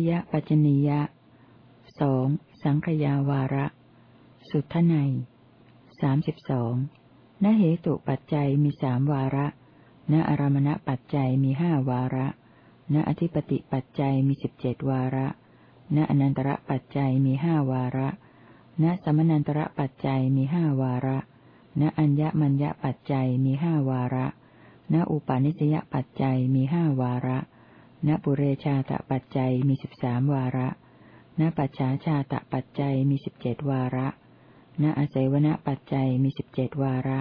ปัจจยปัจจนียะสองสังขยาวาระ สุทไนสามสิบสองนเหตุปัจจัยมีสามวาระ ณอารมณปัจจัยมีห้าวาระ ณอธิปติปัจจัยมีสิบเจ็ดวาระ ณอนันตระปัจจัยมีห้าวาระ ณสมนันตระปัจจัยมีห้าวาระ ณอัญญมัญญปัจจัยมีห้าวาระ ณอุปาณิสยปัจจัยมีห้าวาระ ณปุเรชาตปัจจัยมีสิบสามวาระ ณปัจฉาชาตปัจจัยมีสิบเจ็ดวาระ ณอาศัยวณปัจจัยมีสิบเจ็ดวาระ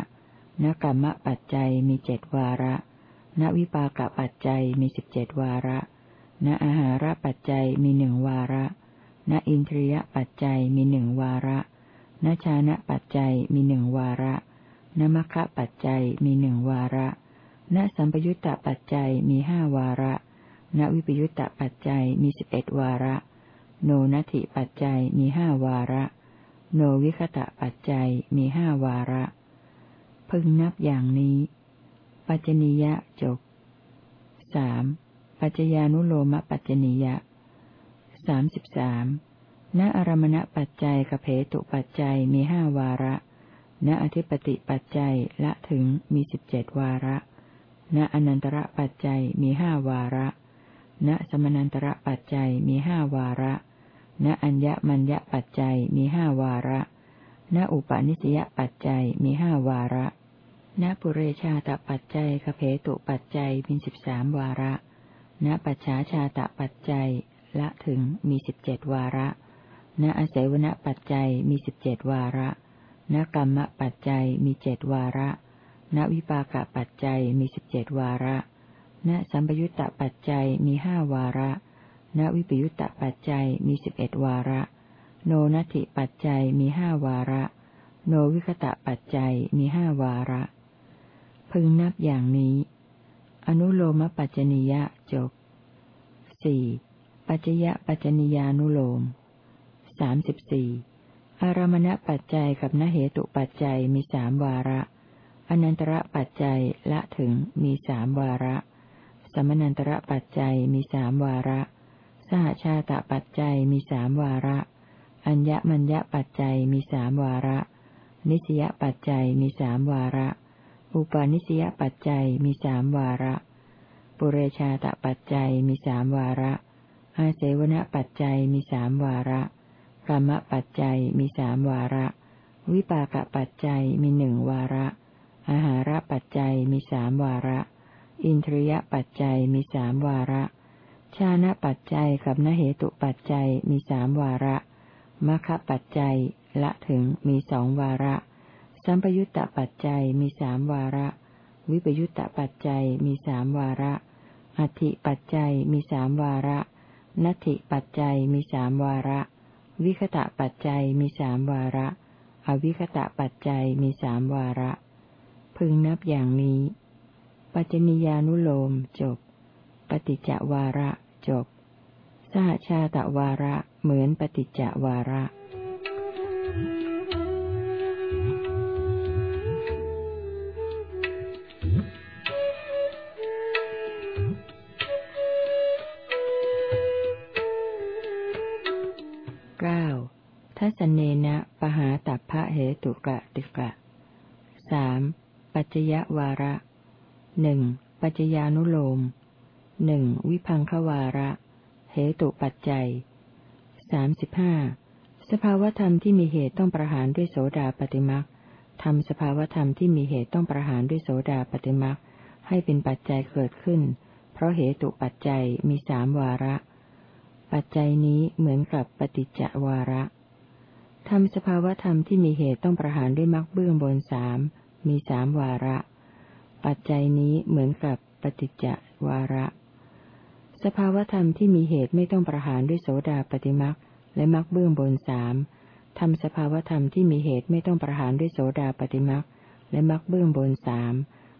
ณกรรมปัจจัยมีเจ็ดวาระ ณวิปากปัจจัยมีสิบเจ็ดวาระ ณอาหารปัจจัยมีหนึ่งวาระ ณอินทรียปัจจัยมีหนึ่งวาระ ณชานะปัจจัยมีหนึ่งวาระณมัคคะปัจจัยมีหนึ่งวาระ ณสัมปยุตตปัจจัยมีห้าวาระ ณวิปยุตตปัจจัยมีสิบเอ็ดวาระ โนนัตถิปัจจัยมีห้าวาระ โนวิคตะปัจจัยมีห้าวาระ พึงนับอย่างนี้ ปัจจนิยะจบสามปัจจญานุโลมปัจจนิยะสามสิบสามณอารมณปัจจัยกเพตุปัจจัยมีห้าวาระ ณอธิปติปัจจัยละถึงมีสิบเจ็ดวาระ ณอนันตระปัจจัยมีห้าวาระ ณสมนันตระปัจจัยมีห้าวาระ ณอัญญมัญญปัจจัยมีห้าวาระ ณอุปาณิสยปัจจัยมีห้าวาระ ณปุเรชาตปัจจัยคเพตุปัจจัยมีสิบสามวาระ ณปัจฉาชาตปัจจัยละถึงมีสิบเจ็ดวาระ ณอาศัยวณปัจจัยมีสิบเจ็ดวาระ ณกรรมปัจจัยมีเจ็ดวาระ ณวิปากปัจจัยมีสิบเจ็ดวาระ ณสัมปยุตตปัจจัยมีห้าวาระ ณวิปยุตตปัจจัยมีสิบเอ็ดวาระ โนนัตถิปัจจัยมีห้าวาระ โนวิคตะปัจจัยมีห้าวาระ พึงนับอย่างนี้ อนุโลมปัจจนิยะจบสี่ปัจจยะปัจจนิยานุโลมสามสิบสี่อารมณปัจจัยกับนเหตุปัจจัยมีสามวาระ อนันตระปัจจัยละถึงมีสามวาระ สมนันตระปัจจัยมีสามวาระ สหชาตปัจจัยมีสามวาระ อัญญมัญญปัจจัยมีสามวาระ นิสยปัจจัยมีสามวาระ อุปาณิสยปัจจัยมีสามวาระ ปุเรชาตปัจจัยมีสามวาระ อาเสวนปัจจัยมีสามวาระกรรมปัจจัยมีสามวาระ วิปากปัจจัยมีหนึ่งวาระ อาหารปัจจัยมีสามวาระ อินทรียปัจจัยมีสามวาระ ชานะปัจจัยกับนเหตุปัจจัยมีสามวาระมคปัจจัยละถึงมีสองวาระ สัมปยุตตปัจจัยมีสามวาระ วิปยุตตปัจจัยมีสามวาระ อธิปัจจัยมีสามวาระ นัตถิปัจจัยมีสามวาระ วิคตะปัจจัยมีสามวาระ อวิคตะปัจจัยมีสามวาระ พึงนับอย่างนี้ ปัจจนิยานุโลมจบ ปฏิจจวาระจบ สหชาตวาระเหมือนปฏิจจวาระเก้าทัศเนนะปหาตัพพะเหตุกะติกะสามปัจจยวาระ หนึ่งปัจจญานุโลมหนึ่งวิพังควาระ เหตุปัจจัยสามสิบห้าสภาวธรรมที่มีเหตุต้องประหารด้วยโสดาปฏิมักทำสภาวธรรมที่มีเหตุต้องประหารด้วยโสดาปฏิมักให้เป็นปัจจัยเกิดขึ้น เพราะเหตุปัจจัยมีสามวาระ ปัจจัยนี้เหมือนกับปฏิจจวาระทำสภาวธรรมที่มีเหตุต้องประหารด้วยมรรคเบื้องบนสามมีสามวาระ ปัจจัยนี้เหมือนกับปฏิจจวาระ สภาวธรรมที่มีเหตุไม่ต้องประหารด้วยโสดาปฏิมักและมักเบื้องบนสามทำสภาวธรรมที่มีเหตุไม่ต้องประหารด้วยโสดาปฏิมักและมักเบื้องบนสาม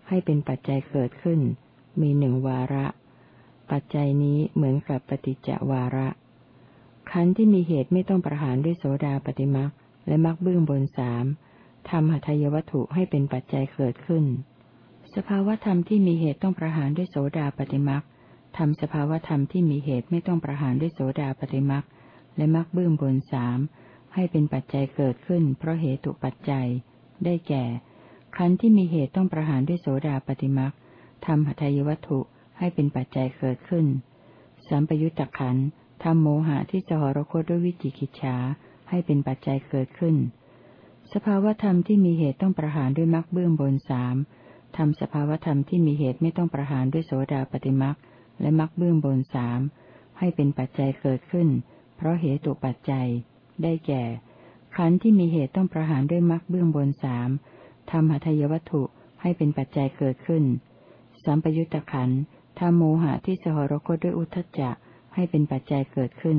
ให้เป็นปัจจัยเกิดขึ้น มีหนึ่งวาระ ปัจจัยนี้เหมือนกับปฏิจจวาระขันธ์ที่มีเหตุไม่ต้องประหารด้วยโสดาปฏิมักและมักเบื้องบนสามทำหัตถยวัตถุให้เป็นปัจจัยเกิดขึ้น สภาวธรรมที่มีเหตุต้องประหารด้วยโสดาปฏิมักทำสภาวธรรมที่มีเหตุไม่ต้องประหารด้วยโสดาปฏิมักและมักเบื้องบนสามให้เป็นปัจจัยเกิดขึ้น เพราะเหตุปัจจัย ได้แก่ ขันธ์ที่มีเหตุต้องประหารด้วยโสดาปฏิมักทำหัตถยวัตถุให้เป็นปัจจัยเกิดขึ้น สัมปยุตตะขันธ์ทำโมหะที่สหรคตด้วยวิจิกิจฉาให้เป็นปัจจัยเกิดขึ้น สภาวธรรมที่มีเหตุต้องประหารด้วยมักเบื้องบนสาม ทำสภาวธรรมที่มีเหตุไม่ต้องประหารด้วยโสดาปฏิมักและมักเบื้องบนสามให้เป็นปัจจัยเกิดขึ้น เพราะเหตุปัจจัย ได้แก่ ขันธ์ที่มีเหตุต้องประหารด้วยมักเบื้องบนสามทำหัตถยวัตถุให้เป็นปัจจัยเกิดขึ้น สัมปยุตตะขันธ์ทำโมหะที่สหรคตด้วยอุทจจะให้เป็นปัจจัยเกิดขึ้น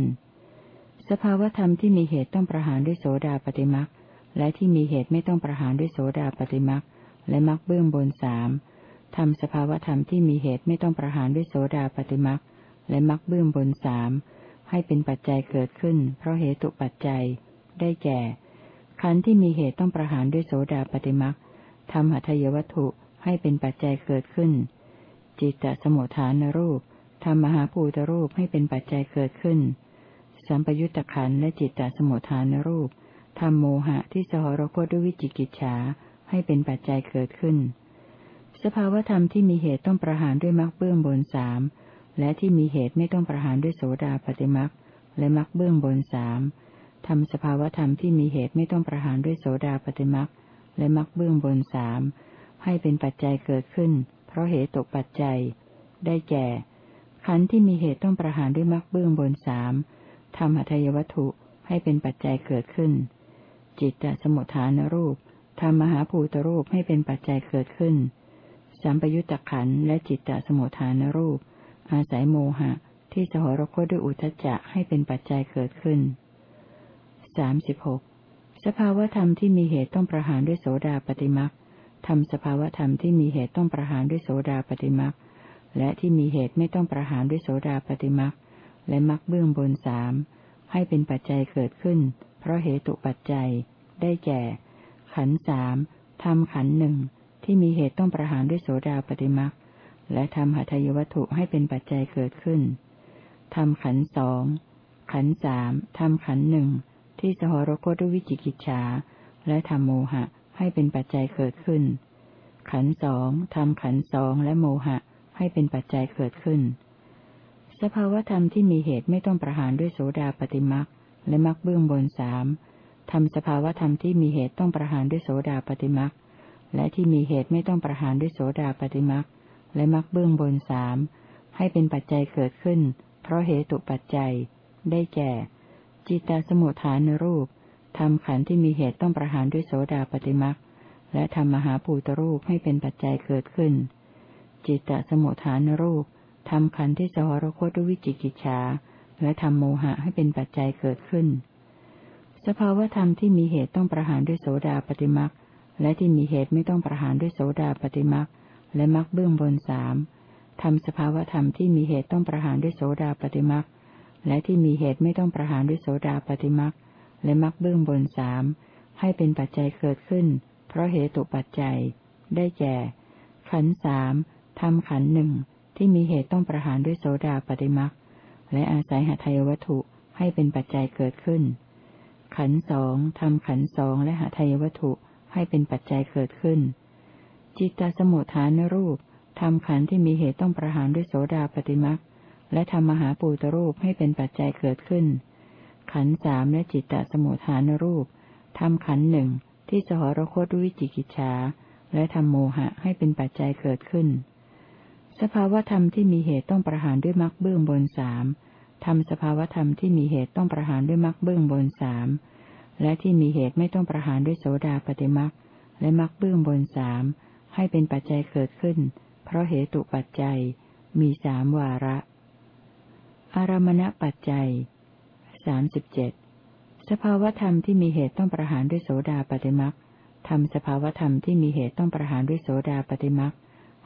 สภาวธรรมที่มีเหตุต้องประหารด้วยโสดาปฏิมักและที่มีเหตุไม่ต้องประหารด้วยโสดาปฏิมัก และมักเบื้องบนสามทำสภาวธรรมที่มีเหตุไม่ต้องประหารด้วยโสดาปฏิมักและมักเบื้องบนสามให้เป็นปัจจัยเกิดขึ้น เพราะเหตุปัจจัย ได้แก่ ขันธ์ที่มีเหตุต้องประหารด้วยโสดาปฏิมักทำหัตถยวัตถุให้เป็นปัจจัยเกิดขึ้น จิตตสมุทฐานรูปทำมหาภูตรูปให้เป็นปัจจัยเกิดขึ้น สัมปยุตตะขันและจิตตสมุทฐานรูปทำโมหะที่สหรคตด้วยวิจิกิจฉา ให้เป็นปัจจัยเกิดขึ้น สภาวธรรมที่มีเหตุต้องประหารด้วยมรรคเบื้องบนสามและที่มีเหตุไม่ต้องประหารด้วยโสดาปฏิมรรคและมรรคเบื้องบนสามทำสภาวธรรมที่มีเหตุไม่ต้องประหารด้วยโสดาปฏิมรรคและมรรคเบื้องบนสามให้เป็นปัจจัยเกิดขึ้น เพราะเหตุตกปัจจัย ได้แก่ ขันธ์ที่มีเหตุต้องประหารด้วยมรรคเบื้องบนสามทำหัตถยวัตถุให้เป็นปัจจัยเกิดขึ้น จิตตสมุทฐานรูป ทำมหาภูตรูปให้เป็นปัจจัยเกิดขึ้น สัมปยุตตะขันและจิตตสมุทฐานรูป อาศัยโมหะ ที่สหรคตด้วยอุทจจะให้เป็นปัจจัยเกิดขึ้นสาสิบหกสภาวธรรมที่มีเหตุต้องประหารด้วยโสดาปฏิมักทำสภาวธรรมที่มีเหตุต้องประหารด้วยโสดาปฏิมักและที่มีเหตุไม่ต้องประหารด้วยโสดาปฏิมักและมักเบื้องบนสามให้เป็นปัจจัยเกิดขึ้น เพราะเหตุปัจจัยได้แก่ ขันสามทำขันหนึ่งที่มีเหตุต้องประหารด้วยโสดาปฏิมักและทำหัตถยวัตถุให้เป็นปัจจัยเกิดขึ้นทำขันสองขันสามทำขันหนึ่งที่สหรคตด้วยวิจิกิจฉาและทำโมหะให้เป็นปัจจัยเกิดขึ้น ขันสองทำขันสองและโมหะให้เป็นปัจจัยเกิดขึ้น สภาวธรรมที่มีเหตุไม่ต้องประหารด้วยโสดาปฏิมักและมักเบื้องบนสาม ทำสภาวธรรมที่มีเหตุต้องประหารด้วยโสดาปฏิมักและที่มีเหตุไม่ต้องประหารด้วยโสดาปฏิมักและมักเบื้องบนสามให้เป็นปัจจัยเกิดขึ้น เพราะเหตุปัจจัย ได้แก่ จิตตสมุทฐานรูปทำขันธ์ที่มีเหตุต้องประหารด้วยโสดาปฏิมักและทำมหาภูตรูปให้เป็นปัจจัยเกิดขึ้น จิตตสมุทฐานรูปทำขันธ์ที่สหรคตด้วยวิจิกิจฉาและทำโมหะให้เป็นปัจจัยเกิดขึ้น สภาวธรรมที่มีเหตุต้องประหารด้วยโสดาปฏิมักและที่มีเหตุไม่ต้องประหารด้วยโสดาปฏิมักและมักเบื้องบนสามทำสภาวธรรมที่มีเหตุต้องประหารด้วยโสดาปฏิมักและที่มีเหตุไม่ต้องประหารด้วยโสดาปฏิมักและมักเบื้องบนสามให้เป็นปัจจัยเกิดขึ้น เพราะเหตุปัจจัย ได้แก่ ขันสามทำขันหนึ่งที่มีเหตุต้องประหารด้วยโสดาปฏิมักและอาศัยหาทายวัตถุให้เป็นปัจจัยเกิดขึ้น ขันสองทำขันสองและหาทายวัตถุให้เป็นปัจจัยเกิดขึ้น จิตตสมุทฐานรูปทำขันที่มีเหตุต้องประหารด้วยโสดาปฏิมักและทำมหาปูตรูปให้เป็นปัจจัยเกิดขึ้น ขันสามและจิตตสมุทฐานรูปทำขันหนึ่งที่สหรคตด้วยจิกิจฉาและทำโมหะให้เป็นปัจจัยเกิดขึ้น สภาวธรรมที่มีเหตุต้องประหารด้วยมรรคเบื้องบนสาม ทำสภาวธรรมที่มีเหตุต้องประหารด้วยมรรคเบื้องบนสามและที่มีเหตุไม่ต้องประหารด้วยโสดาปฏิมรรคและมรรคเบื้องบนสามให้เป็นปัจจัยเกิดขึ้น เพราะเหตุปัจจัย มีสามวาระ อารมณปัจจัยสามสิบเจ็ดสภาวธรรมที่มีเหตุต้องประหารด้วยโสดาปฏิมรรคทำสภาวธรรมที่มีเหตุต้องประหารด้วยโสดาปฏิมรรค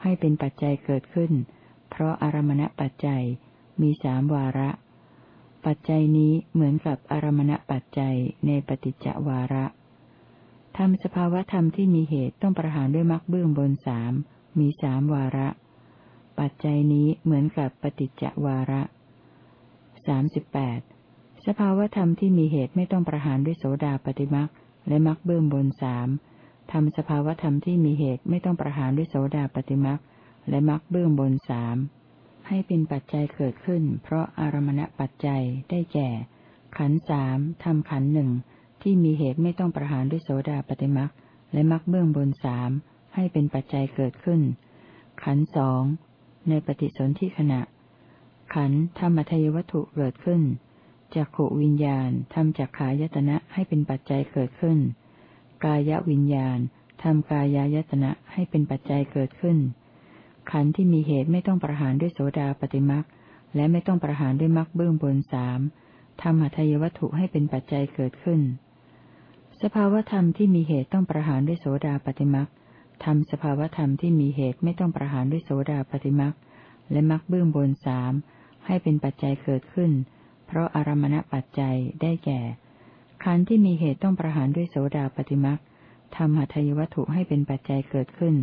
ให้เป็นปัจจัยเกิดขึ้น เพราะอารมณปัจจัย มีสามวาระ ปัจจัยนี้เหมือนกับอารมณปัจจัยในปฏิจจวาระทำสภาวธรรมที่มีเหตุต้องประหารด้วยมรรคเบื้องบนสามมีสามวาระ ปัจจัยนี้เหมือนกับปฏิจจวาระสาสิบแปดสภาวธรรมที่มีเหตุไม่ต้องประหารด้วยโสดาปฏิมักและมักเบื้องบนสามทำสภาวธรรมที่มีเหตุไม่ต้องประหารด้วยโสดาปฏิมักและมักเบื้องบนสาม ให้เป็นปัจจัยเกิดขึ้น เพราะอารมณปัจจัยได้แก่ ขันสามทำขันหนึ่งที่มีเหตุไม่ต้องประหารด้วยโสดาปฏิมักและมักเบื้องบนสามให้เป็นปัจจัยเกิดขึ้น ขันสองในปฏิสนธิขณะ ขันธรรมทยวัตถุเกิดขึ้นจากขวิญญาณทำจากขายตนะให้เป็นปัจจัยเกิดขึ้น กายวิญญาณทำกายายตนะให้เป็นปัจจัยเกิดขึ้น ขันธ์ที่มีเหตุไม่ต้องประหารด้วยโสดาปฏิมักและไม่ต้องประหารด้วยมักเบื้องบนสามทำหัตถยวัตถุให้เป็นปัจจัยเกิดขึ้น สภาวธรรมที่มีเหตุต้องประหารด้วยโสดาปฏิมักทำสภาวธรรมที่มีเหตุไม่ต้องประหารด้วยโสดาปฏิมักและมักเบื้องบนสามให้เป็นปัจจัยเกิดขึ้น เพราะอารมณปัจจัยได้แก่ ขันธ์ที่มีเหตุต้องประหารด้วยโสดาปฏิมักทำหัตถยวัตถุให้เป็นปัจจัยเกิดขึ้น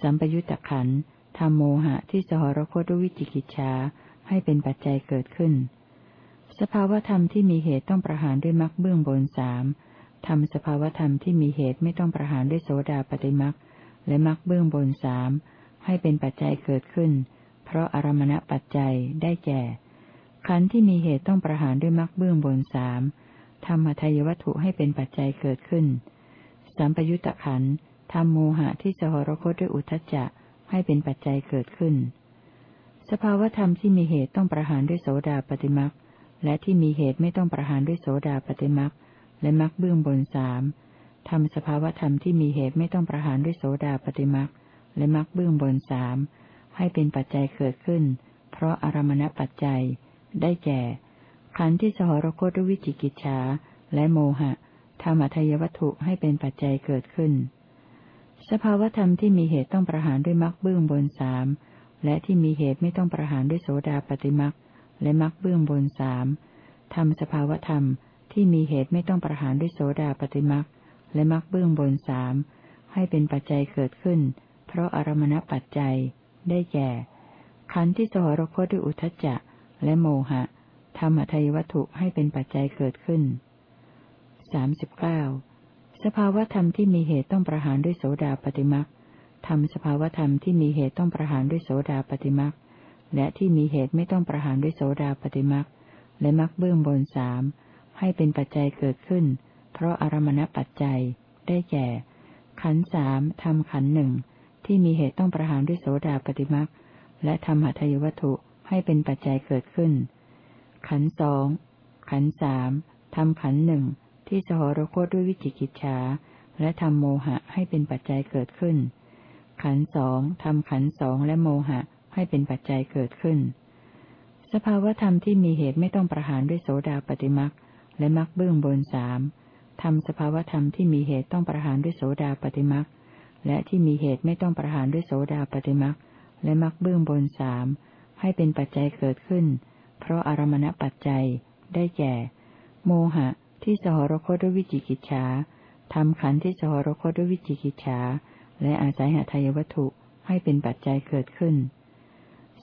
สัมปยุตตะขันธ์ ทำโมหะที่สหรคตด้วยวิจิกิจชาให้เป็นปัจจัยเกิดขึ้น สภาวธรรมที่มีเหตุต้องประหารด้วยมักเบื้องบนสามทำสภาวธรรมที่มีเหตุไม่ต้องประหารด้วยโสดาปฏิมักและมักเบื้องบนสามให้เป็นปัจจัยเกิดขึ้น เพราะอารมณปัจจัยได้แก่ ขันธ์ที่มีเหตุต้องประหารด้วยมรรคเบื้องบนสามทำมัทายวัตถุให้เป็นปัจจัยเกิดขึ้น สัมปยุตตะขันธ์ทำโมหะที่สหรคตด้วยอุทจจะ ให้เป็นปัจจัยเกิดขึ้น สภาวธรรมที่มีเหตุต้องประหารด้วยโสดาปฏิมักและที่มีเหตุไม่ต้องประหารด้วยโสดาปฏิมักและมักเบื้องบนสามทำสภาวธรรมที่มีเหตุไม่ต้องประหารด้วยโสดาปฏิมักและมักเบื้องบนสามให้เป็นปัจจัยเกิดขึ้น เพราะอารมณปัจจัย ได้แก่ ขันธ์ที่สหรคตด้วยวิจิกิจฉาและโมหะธรรมทายวัตถุให้เป็นปัจจัยเกิดขึ้น สภาวธรรมที่มีเหตุต้องประหารด้วยมรรคเบื้องบนสามและที่มีเหตุไม่ต้องประหารด้วยโสดาปฏิมรรคและมรรคเบื้องบนสามทำสภาวธรรมที่มีเหตุไม่ต้องประหารด้วยโสดาปฏิมรรคและมรรคเบื้องบนสามให้เป็นปัจจัยเกิดขึ้น เพราะอารมณปัจจัยได้แก่ ขันธ์ที่สหรคตด้วยอุทจจะ และโมหะธรรมทายวัตถุให้เป็นปัจจัยเกิดขึ้นสามสิบเก้า สภาวธรรมที่มีเหตุต้องประหารด้วยโสดาปฏิมักทำสภาวธรรมที่มีเหตุต้องประหารด้วยโสดาปฏิมักและที่มีเหตุไม่ต้องประหารด้วยโสดาปฏิมักและมักเบื้องบนสามให้เป็นปัจจัยเกิดขึ้น เพราะอารมณปัจจัย ได้แก่ ขันสามทำขันหนึ่งที่มีเหตุต้องประหารด้วยโสดาปฏิมักและทำหัตถยวัตถุให้เป็นปัจจัยเกิดขึ้น ขันสองขันสามทำขันหนึ่ง ที่สหรคตด้วยวิจิกิจฉาและทำโมหะให้เป็นปัจจัยเกิดขึ้น ขันสองทำขันสองและโมหะให้เป็นปัจจัยเกิดขึ้น สภาวธรรมที่มีเหตุไม่ต้องประหารด้วยโสดาปฏิมักและมักเบื้องบนสามทำสภาวธรรมที่มีเหตุต้องประหารด้วยโสดาปฏิมักและที่มีเหตุไม่ต้องประหารด้วยโสดาปฏิมักและมักเบื้องบนสามให้เป็นปัจจัยเกิดขึ้น เพราะอารมณปัจจัยได้แก่ โมหะ ที่สหรคตด้วยวิจิกิจฉาทำขันธ์ที่สหรคตด้วยวิจิกิจฉาและอาศัยหาทายวัตถุให้เป็นปัจจัยเกิดขึ้น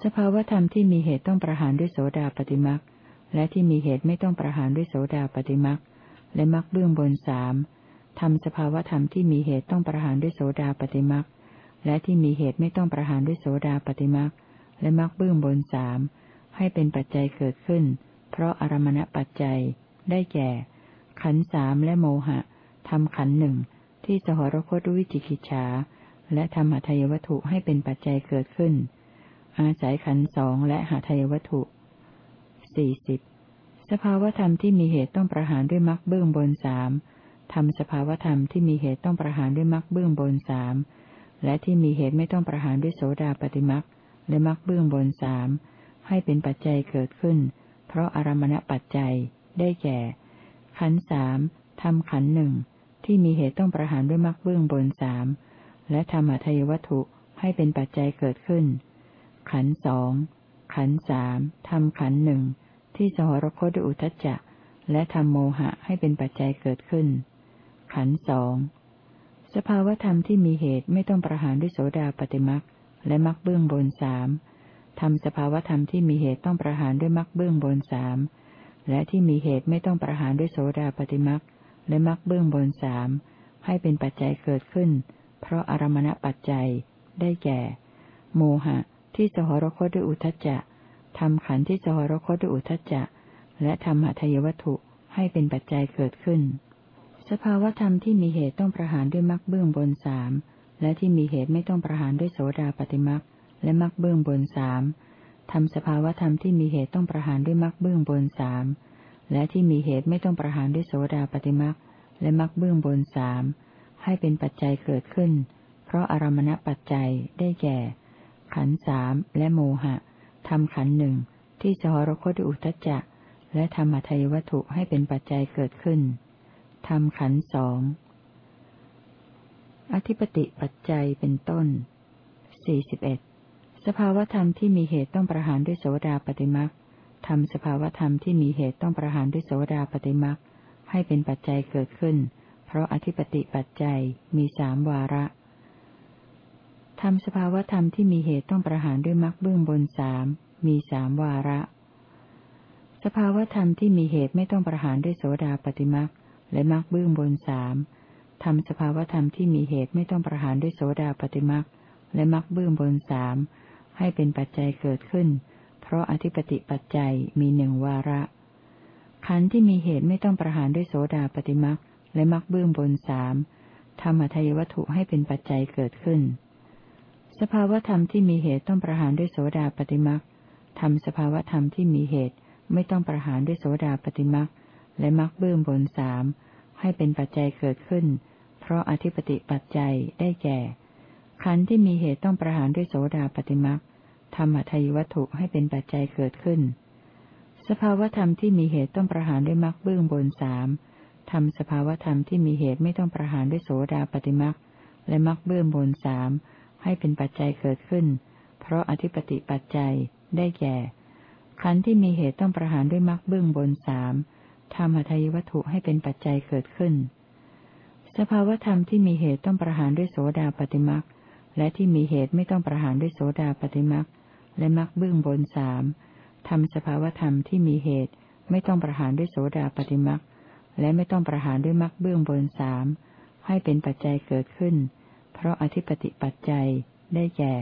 สภาวธรรมที่มีเหตุต้องประหารด้วยโสดาปฏิมักและที่มีเหตุไม่ต้องประหารด้วยโสดาปฏิมักและมักเบื้องบนสามทำสภาวธรรมที่มีเหตุต้องประหารด้วยโสดาปฏิมักและที่มีเหตุไม่ต้องประหารด้วยโสดาปฏิมักและมรรคเบื้องบนสามให้เป็นปัจจัยเกิดขึ้น เพราะอารมณปัจจัยได้แก่ ขันสามและโมหะทำขันหนึ่งที่สหรคตวิจิกิจฉา และทำหาทายวัตถุให้เป็นปัจจัยเกิดขึ้น อาศัยขันสองและหาทายวัตถุสี่สิบสภาวธรรมที่มีเหตุต้องประหารด้วยมรรคเบื้องบนสามทำสภาวธรรมที่มีเหตุต้องประหารด้วยมรรคเบื้องบนสามและที่มีเหตุไม่ต้องประหารด้วยโสดาปฏิมรรคและมรรคเบื้องบนสามให้เป็นปัจจัยเกิดขึ้น เพราะอารมณปัจจัยได้แก่ ขันสามทำขันหนึ่งที่มีเหตุต้องประหารด้วยมรรคเบื้องบนสามและธรรมทายวัตถุให้เป็นปัจจัยเกิดขึ้น ขันสองขันสามทำขันหนึ่งที่สหรคตด้วยอุทจจะและทำโมหะให้เป็นปัจจัยเกิดขึ้น ขันสองสภาวธรรมที่มีเหตุไม่ต้องประหารด้วยโสดาปฏิมักและมักเบื้องบนสามทำสภาวธรรมที่มีเหตุต้องประหารด้วยมรรคเบื้องบนสาม และที่มีเหตุไม่ต้องประหารด้วยโสดาปฏิมรรคและมรรคเบื้องบนสามให้เป็นปัจจัยเกิดขึ้น เพราะอารมณปัจจัยได้แก่ โมหะ ที่สหรคตด้วยอุทจจะทำขันธ์ที่สหรคตด้วยอุทจจะ และทำหัตถยวัตถุให้เป็นปัจจัยเกิดขึ้น สภาวธรรมที่มีเหตุต้องประหารด้วยมรรคเบื้องบนสามและที่มีเหตุไม่ต้องประหารด้วยโสดาปฏิมรรคและมรรคเบื้องบนสาม ทำสภาวธรรมที่มีเหตุต้องประหารด้วยมรรคเบื้องบนสามและที่มีเหตุไม่ต้องประหารด้วยโสดาปฏิมรรคและมรรคเบื้องบนสามให้เป็นปัจจัยเกิดขึ้น เพราะอารมณปัจจัยได้แก่ ขันสามและโมหะทำขันหนึ่งที่สหรคตอุทจจะ และทำอัทยวัตถุให้เป็นปัจจัยเกิดขึ้นทำขันสองอธิปติปัจจัยเป็นต้นสี่สิบเอ็ด ภาวธรรมที่มีเหตุต้องประหารด้วยโสดาปฏิมักทำสภาวธรรมที่มีเหตุต้องประหารด้วยโสดาปฏิมักให้เป็นปัจจัยเกิดขึ้น เพราะอธิปติปัจจัยมีสามวาระทำสภาวธรรมที่มีเหตุต้องประหารด้วยมรรคเบื้องบนสามมีสามวาระ สภาวธรรมที่มีเหตุไม่ต้องประหารด้วยโสดาปฏิมักและมรรคเบื้องบนสามทำสภาวธรรมที่มีเหตุไม่ต้องประหารด้วยโสดาปฏิมักและมรรคเบื้องบนสาม ให้เป็นปัจจัยเกิดขึ้น เพราะอธิปติปัจจัยมีหนึ่งวาระ ขันธ์ที่มีเหตุไม่ต้องประหารด้วยโสดาปฏิมักและมรรคเบื้องบนสามทำอัทยวัตถุให้เป็นปัจจัยเกิดขึ้น สภาวธรรมที่มีเหตุต้องประหารด้วยโสดาปฏิมักทำสภาวธรรมที่มีเหตุไม่ต้องประหารด้วยโสดาปฏิมักและมรรคเบื้องบนสามให้เป็นปัจจัยเกิดขึ้น เพราะอธิปติปัจจัยได้แก่ ขันธ์ที่มีเหตุต้องประหารด้วยโสดาปฏิมักธรรมทายวัตถุให้เป็นปัจจัยเกิดขึ้น สภาวธรรมที่มีเหตุต้องประหารด้วยมรรคเบื้องบนสามทำสภาวธรรมที่มีเหตุไม่ต้องประหารด้วยโสดาปฏิมักและมรรคเบื้องบนสามให้เป็นปัจจัยเกิดขึ้น เพราะอธิปติปัจจัยได้แก่ ขันธ์ที่มีเหตุต้องประหารด้วยมรรคเบื้องบนสามทำหัตถยวัตถุให้เป็นปัจจัยเกิดขึ้น สภาวธรรมที่มีเหตุต้องประหารด้วยโสดาปฏิมัก และที่มีเหตุไม่ต้องประหารด้วยโสดาปฏิมักและมักเบื้องบนสามทำสภาวธรรมที่มีเหตุไม่ต้องประหารด้วยโสดาปฏิมักและไม่ต้องประหารด้วยมักเบื้องบนสามให้เป็นปัจจัยเกิดขึ้น เพราะอธิปติปัจจัยได้แก่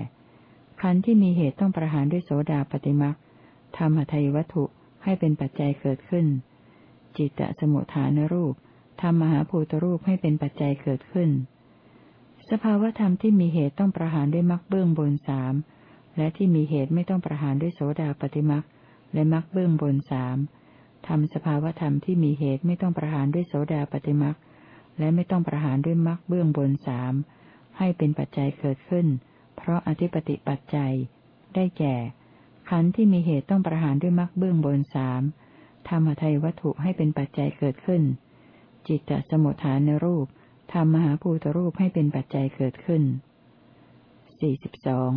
ขันธ์ที่มีเหตุต้องประหารด้วยโสดาปฏิมักทำหัตถยวัตถุให้เป็นปัจจัยเกิดขึ้น จิตตสมุทฐานรูปทำมหาภูตรูปให้เป็นปัจจัยเกิดขึ้น สภาวธรรมที่มีเหตุต้องประหารด้วยมรรคเบื้องบนสามและที่มีเหตุไม่ต้องประหารด้วยโสดาปฏิมรรคและมรรคเบื้องบนสามทำสภาวธรรมที่มีเหตุไม่ต้องประหารด้วยโสดาปฏิมรรคและไม่ต้องประหารด้วยมรรคเบื้องบนสามให้เป็นปัจจัยเกิดขึ้น เพราะอธิปติปัจจัย ได้แก่ ขันธ์ที่มีเหตุต้องประหารด้วยมรรคเบื้องบนสามธรรมทัยวัตถุให้เป็นปัจจัยเกิดขึ้น จิตตสมุทฐานรูป ทำมหาภูตรูปให้เป็นปัจจัยเกิดขึ้นสี่สิบสอง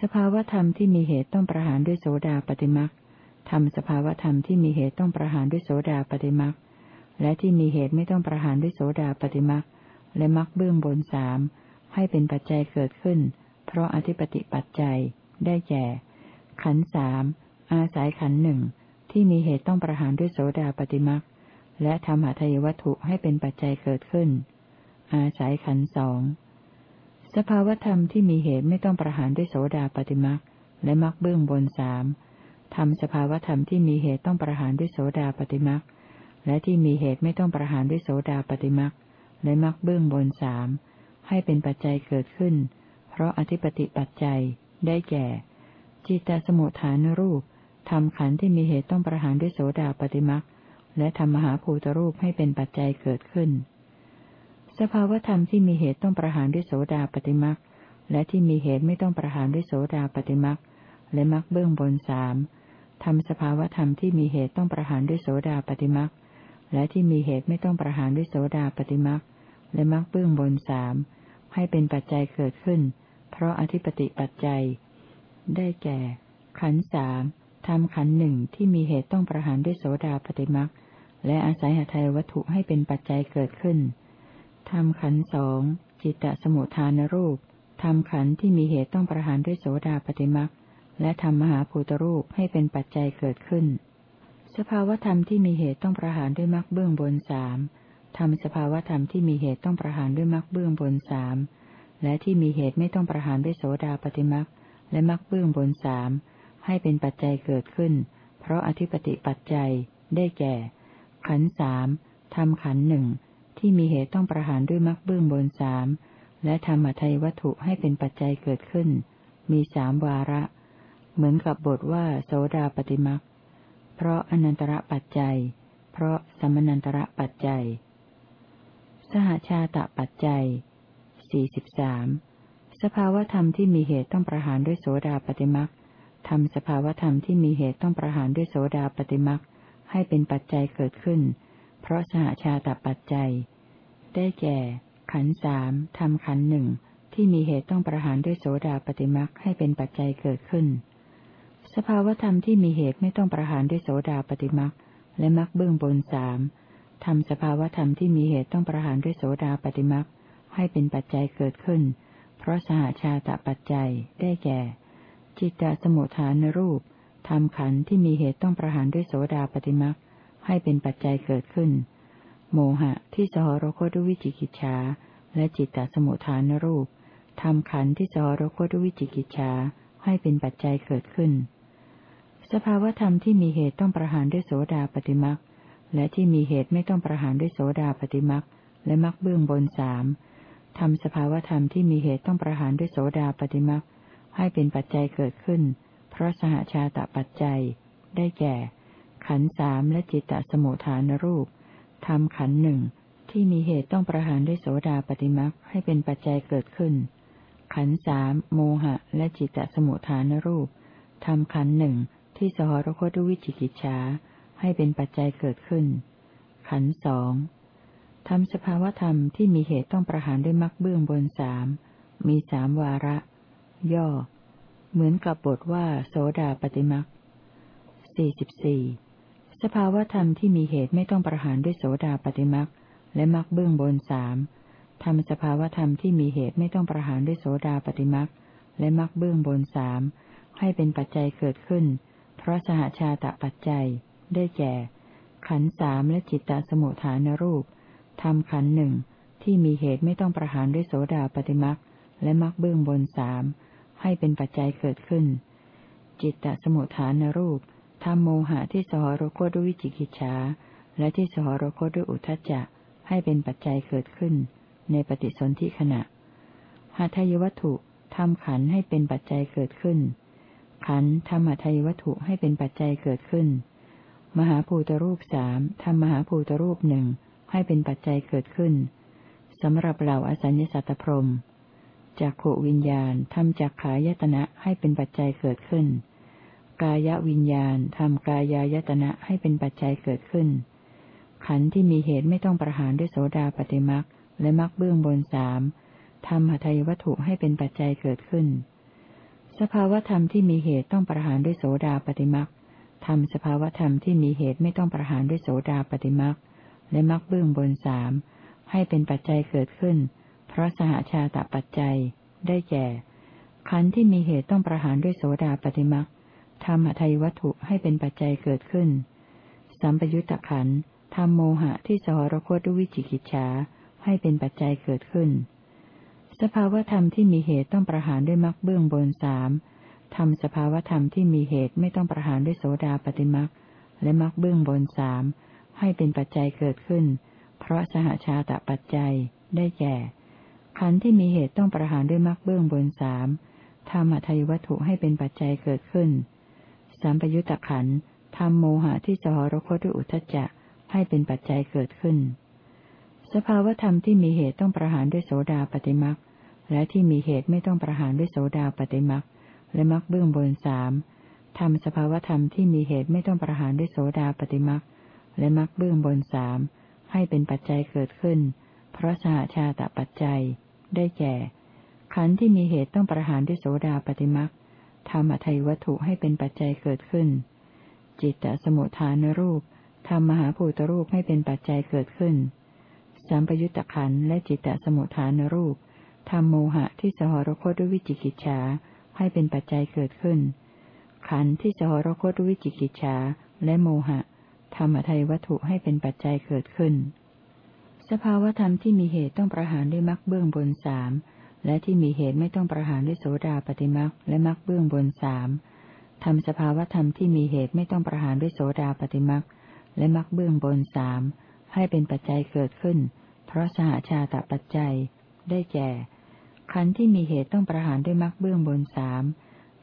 สภาวธรรมที่มีเหตุต้องประหารด้วยโสดาปฏิมักทำสภาวธรรมที่มีเหตุต้องประหารด้วยโสดาปฏิมักและที่มีเหตุไม่ต้องประหารด้วยโสดาปฏิมักและมักเบื้องบนสามให้เป็นปัจจัยเกิดขึ้น เพราะอธิปติปัจจัยได้แก่ ขันสามอาศัยขันหนึ่งที่มีเหตุต้องประหารด้วยโสดาปฏิมักและทำหาทายวัตถุให้เป็นปัจจัยเกิดขึ้น อาศัยขันสอง สภาวธรรมที่มีเหตุไม่ต้องประหารด้วยโสดาปฏิมักและมักเบื้องบนสามทำสภาวธรรมที่มีเหตุต้องประหารด้วยโสดาปฏิมักและที่มีเหตุไม่ต้องประหารด้วยโสดาปฏิมักและมักเบื้องบนสามให้เป็นปัจจัยเกิดขึ้น เพราะอธิปติปัจจัยได้แก่ จิตตสมุทฐานรูปทำขันธ์ที่มีเหตุต้องประหารด้วยโสดาปฏิมักและทำมหาภูตรูปให้เป็นปัจจัยเกิดขึ้น สภาวธรรมที่มีเหตุต้องประหารด้วยโสดาปฏิมักและที่มีเหตุไม่ต้องประหารด้วยโสดาปฏิมักและมักเบื้องบนสามทำสภาวธรรมที่มีเหตุต้องประหารด้วยโสดาปฏิมักและที่มีเหตุไม่ต้องประหารด้วยโสดาปฏิมักและมักเบื้องบนสามให้เป็นปัจจัยเกิดขึ้น เพราะอธิปติปัจจัย ได้แก่ ขันสามทำขันหนึ่งที่มีเหตุต้องประหารด้วยโสดาปฏิมักและอาศัยหาไทยวัตถุให้เป็นปัจจัยเกิดขึ้น ทำขันสองจิตตสมุทานรูปทำขันที่มีเหตุต้องประหารด้วยโสดาปฏิมักและทำมหาภูตรูปให้เป็นปัจจัยเกิดขึ้น สภาวธรรมที่มีเหตุต้องประหารด้วยมรรคเบื้องบนสามทำสภาวธรรมที่มีเหตุต้องประหารด้วยมรรคเบื้องบนสามและที่มีเหตุไม่ต้องประหารด้วยโสดาปฏิมรรคและมรรคเบื้องบนสามให้เป็นปัจจัยเกิดขึ้น เพราะอธิปติปัจจัยได้แก่ ขันสามทำขันหนึ่ง ที่มีเหตุต้องประหารด้วยมรรคเบื้องบนสามและทำอัทัยวัตถุให้เป็นปัจจัยเกิดขึ้น มีสามวาระ เหมือนกับบทว่าโสดาปฏิมักเพราะอนันตระปัจจัย เพราะสมนันตระปัจจัย สหชาตะปัจจัยสี่สิบสามสภาวธรรมที่มีเหตุต้องประหารด้วยโสดาปฏิมักทำสภาวธรรมที่มีเหตุต้องประหารด้วยโสดาปฏิมักให้เป็นปัจจัยเกิดขึ้น เพราะสหชาตะปัจจัย ได้แก่ ขันสามทำขันหนึ่งที่มีเหตุต้องประหารด้วยโสดาปฏิมักให้เป็นปัจจัยเกิดขึ้น สภาวธรรมที่มีเหตุไม่ต้องประหารด้วยโสดาปฏิมักและมักเบื้องบนสามทำสภาวธรรมที่มีเหตุต้องประหารด้วยโสดาปฏิมักให้เป็นปัจจัยเกิดขึ้น เพราะสหชาตะปัจจัยได้แก่ จิตตสมุทฐานรูปทำขันที่มีเหตุต้องประหารด้วยโสดาปฏิมักให้เป็นปัจจัยเกิดขึ้น โมหะที่สหรคตด้วยวิจิกิจฉาและจิตตสมุทฐานรูปทำขันที่สหรคตด้วยวิจิกิจฉาให้เป็นปัจจัยเกิดขึ้น สภาวธรรมที่มีเหตุต้องประหารด้วยโสดาปฏิมักและที่มีเหตุไม่ต้องประหารด้วยโสดาปฏิมักและมักเบื้องบนสามทำสภาวธรรมที่มีเหตุต้องประหารด้วยโสดาปฏิมักให้เป็นปัจจัยเกิดขึ้น เพราะสหชาตปัจจัย ได้แก่ ขันสามและจิตตสมุทฐานรูป ทำขันหนึ่งที่มีเหตุต้องประหารด้วยโสดาปฏิมักให้เป็นปัจจัยเกิดขึ้น ขันสามโมหะ และจิตตสมุทฐานรูปทำขันหนึ่งที่สหรคตด้วยวิจิกิจฉาให้เป็นปัจจัยเกิดขึ้น ขันสองทำสภาวธรรมที่มีเหตุต้องประหารด้วยมักเบื้องบนสามมีสามวาระ ย่อ เหมือนกับบทว่า โสดาปฏิมักสี่สิบสี่ สภาวธรรมที่มีเหตุไม่ต้องประหารด้วยโสดาปฏิมักและมักเบื้องบนสามทำสภาวธรรมที่มีเหตุไม่ต้องประหารด้วยโสดาปฏิมักและมักเบื้องบนสามให้เป็นปัจจัยเกิดขึ้น เพราะสหชาตะปัจจัย ได้แก่ ขันสามและจิตตสมุทฐานรูปทำขันหนึ่งที่มีเหตุไม่ต้องประหารด้วยโสดาปฏิมักและมักเบื้องบนสามให้เป็นปัจจัยเกิดขึ้น จิตตสมุทฐานรูป ทำโมหะที่สหรคตด้วยวิจิกิจฉาและที่สหรคตด้วยอุทจจะให้เป็นปัจจัยเกิดขึ้น ในปฏิสนธิขณะหาทายวัตถุทำขันให้เป็นปัจจัยเกิดขึ้น ขันทำหาทายวัตถุให้เป็นปัจจัยเกิดขึ้น มหาภูตรูปสามทำมหาภูตรูปหนึ่งให้เป็นปัจจัยเกิดขึ้นสำหรับเหล่าอสัญญสัตตพรมจากขวิญญาณทำจากขายตนะให้เป็นปัจจัยเกิดขึ้น กายวิญญาณทำกายายตนะให้เป็นปัจจัยเกิดขึ้น ขันธ์ที่มีเหตุไม่ต้องประหารด้วยโสดาปฏิมักและมักเบื้องบนสามทำหทัยวัตถุให้เป็นปัจจัยเกิดขึ้น สภาวธรรมที่มีเหตุต้องประหารด้วยโสดาปฏิมักทำสภาวธรรมที่มีเหตุไม่ต้องประหารด้วยโสดาปฏิมักและมรรคเบื้องบนสามให้เป็นปัจจัยเกิดขึ้น เพราะสหชาตปัจจัยได้แก่ขันธ์ที่มีเหตุต้องประหารด้วยโสดาปฏิมัก ทำหทัยวัตถุให้เป็นปัจจัยเกิดขึ้น สัมปยุตตะขันธ์ทำโมหะที่สหรคตด้วยวิจิกิจฉาให้เป็นปัจจัยเกิดขึ้น สภาวธรรมที่มีเหตุต้องประหารด้วยมรรคเบื้องบนสามทำสภาวธรรมที่มีเหตุไม่ต้องประหารด้วยโสดาปฏิมักและมรรคเบื้องบนสามให้เป็นปัจจัยเกิดขึ้น เพราะสหชาตะปัจจัยได้แก่ ขันธ์ที่มีเหตุต้องประหารด้วยมรรคเบื้องบนสามทำอัทยวัตถุให้เป็นปัจจัยเกิดขึ้น สัมปยุตตะขันธ์ทำโมหะที่สหรคตด้วยอุทจจะให้เป็นปัจจัยเกิดขึ้น สภาวธรรมที่มีเหตุต้องประหารด้วยโสดาปฏิมักและที่มีเหตุไม่ต้องประหารด้วยโสดาปฏิมักและมักเบื้องบนสามทำสภาวธรรมที่มีเหตุไม่ต้องประหารด้วยโสดาปฏิมักและมรรคเบื้องบนสามให้เป็นปัจจัยเกิดขึ้น เพราะสหชาตปัจจัย ได้แก่ขันธ์ที่มีเหตุต้องประหารด้วยโสดาปฏิมัก ทำอัทยวัตถุให้เป็นปัจจัยเกิดขึ้น จิตตสมุทฐานรูปทำมหาภูตรูปให้เป็นปัจจัยเกิดขึ้น สัมปยุตตะขันและจิตตสมุทฐานรูปทำโมหะที่สหรคตด้วยวิจิกิจฉาให้เป็นปัจจัยเกิดขึ้น ขันที่สหรคตด้วยวิจิกิจฉาและโมหะ ธรรมทัยวัตถุให้เป็นปัจจัยเกิดขึ้น สภาวธรรมที่มีเหตุต้องประหารด้วยมรรคเบื้องบนสาม และที่มีเหตุไม่ต้องประหารด้วยโสดาปฏิมรรคและมรรคเบื้องบนสามทำสภาวธรรมที่มีเหตุไม่ต้องประหารด้วยโสดาปฏิมรรคและมรรคเบื้องบนสามให้เป็นปัจจัยเกิดขึ้น เพราะสหชาตปัจจัย ได้แก่ขันธ์ที่มีเหตุต้องประหารด้วยมรรคเบื้องบนสาม